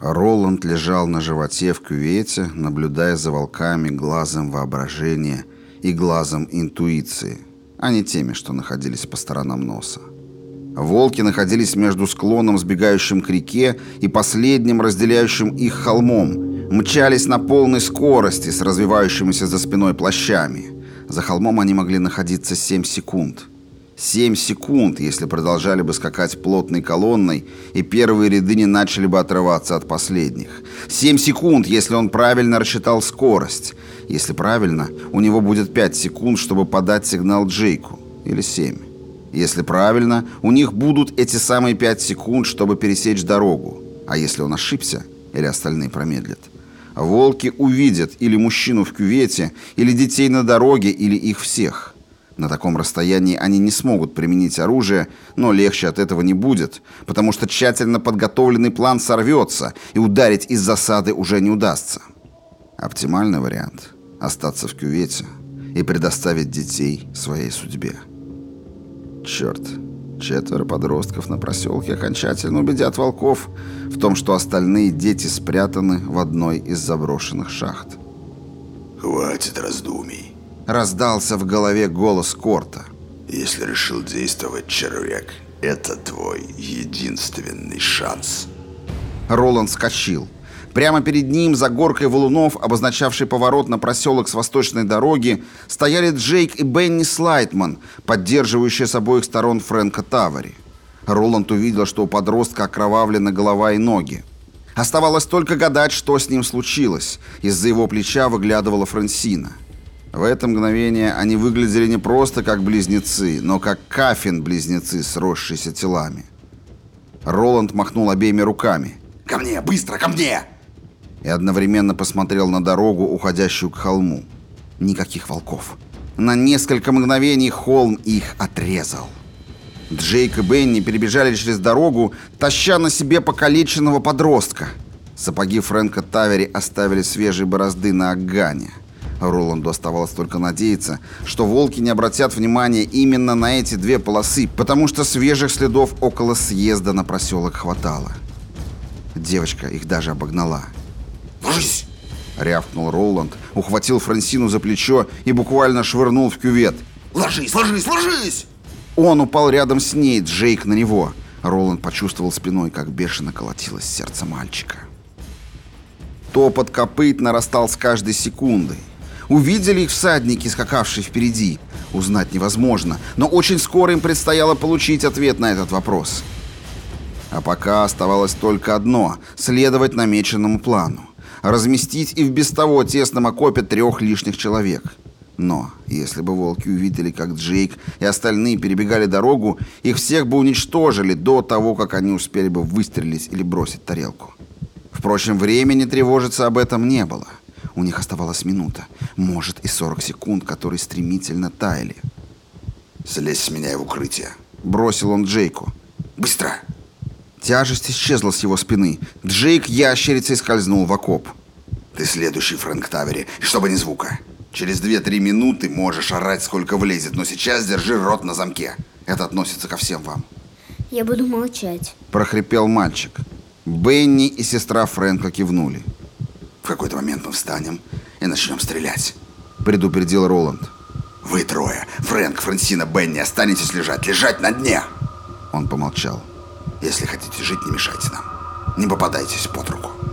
Роланд лежал на животе в кювете, наблюдая за волками глазом воображения и глазом интуиции, а не теми, что находились по сторонам носа. Волки находились между склоном, сбегающим к реке, и последним, разделяющим их холмом, мчались на полной скорости с развивающимися за спиной плащами. За холмом они могли находиться 7 секунд. 7 секунд, если продолжали бы скакать плотной колонной, и первые ряды не начали бы отрываться от последних. 7 секунд, если он правильно рассчитал скорость. Если правильно, у него будет 5 секунд, чтобы подать сигнал Джейку. Или 7. Если правильно, у них будут эти самые 5 секунд, чтобы пересечь дорогу. А если он ошибся, или остальные промедлят, волки увидят или мужчину в кювете, или детей на дороге, или их всех – на таком расстоянии они не смогут применить оружие, но легче от этого не будет, потому что тщательно подготовленный план сорвется, и ударить из засады уже не удастся. Оптимальный вариант – остаться в кювете и предоставить детей своей судьбе. Черт, четверо подростков на проселке окончательно убедят волков в том, что остальные дети спрятаны в одной из заброшенных шахт. «Хватит раздумий», Раздался в голове голос Корта. «Если решил действовать, червяк, это твой единственный шанс». Роланд скочил. Прямо перед ним, за горкой валунов, обозначавшей поворот на проселок с восточной дороги, стояли Джейк и Бенни Слайтман, поддерживающие с обоих сторон Фрэнка Тавари. Роланд увидел, что у подростка окровавлены голова и ноги. Оставалось только гадать, что с ним случилось. Из-за его плеча выглядывала Франсина. В это мгновение они выглядели не просто как близнецы, но как кафин-близнецы, сросшиеся телами. Роланд махнул обеими руками. «Ко мне! Быстро, ко мне!» И одновременно посмотрел на дорогу, уходящую к холму. Никаких волков. На несколько мгновений холм их отрезал. Джейк и Бенни перебежали через дорогу, таща на себе покалеченного подростка. Сапоги Фрэнка Тавери оставили свежие борозды на Агане. Роланду оставалось только надеяться, что волки не обратят внимания именно на эти две полосы, потому что свежих следов около съезда на проселок хватало. Девочка их даже обогнала. «Ложись!» — рявкнул Роланд, ухватил Франсину за плечо и буквально швырнул в кювет. «Ложись, ложись, ложись!» Он упал рядом с ней, Джейк на него. Роланд почувствовал спиной, как бешено колотилось сердце мальчика. Топот копыт нарастал с каждой секундой. Увидели их всадники, скакавшие впереди? Узнать невозможно, но очень скоро им предстояло получить ответ на этот вопрос. А пока оставалось только одно – следовать намеченному плану. Разместить и в без того тесном окопе трех лишних человек. Но если бы волки увидели, как Джейк и остальные перебегали дорогу, их всех бы уничтожили до того, как они успели бы выстрелить или бросить тарелку. Впрочем, времени тревожиться об этом не было. У них оставалась минута, может и 40 секунд, которые стремительно таяли. «Слезь с меня в укрытие», — бросил он Джейку. «Быстро!» Тяжесть исчезла с его спины. Джейк ящерицей скользнул в окоп. «Ты следующий, Фрэнк Тавери, и чтобы ни звука. Через 2-3 минуты можешь орать, сколько влезет, но сейчас держи рот на замке. Это относится ко всем вам». «Я буду молчать», — прохрипел мальчик. Бенни и сестра Фрэнка кивнули. В какой-то момент мы встанем и начнем стрелять», — предупредил Роланд. «Вы трое, Фрэнк, Франсина, Бенни, останетесь лежать, лежать на дне!» Он помолчал. «Если хотите жить, не мешайте нам. Не попадайтесь под руку».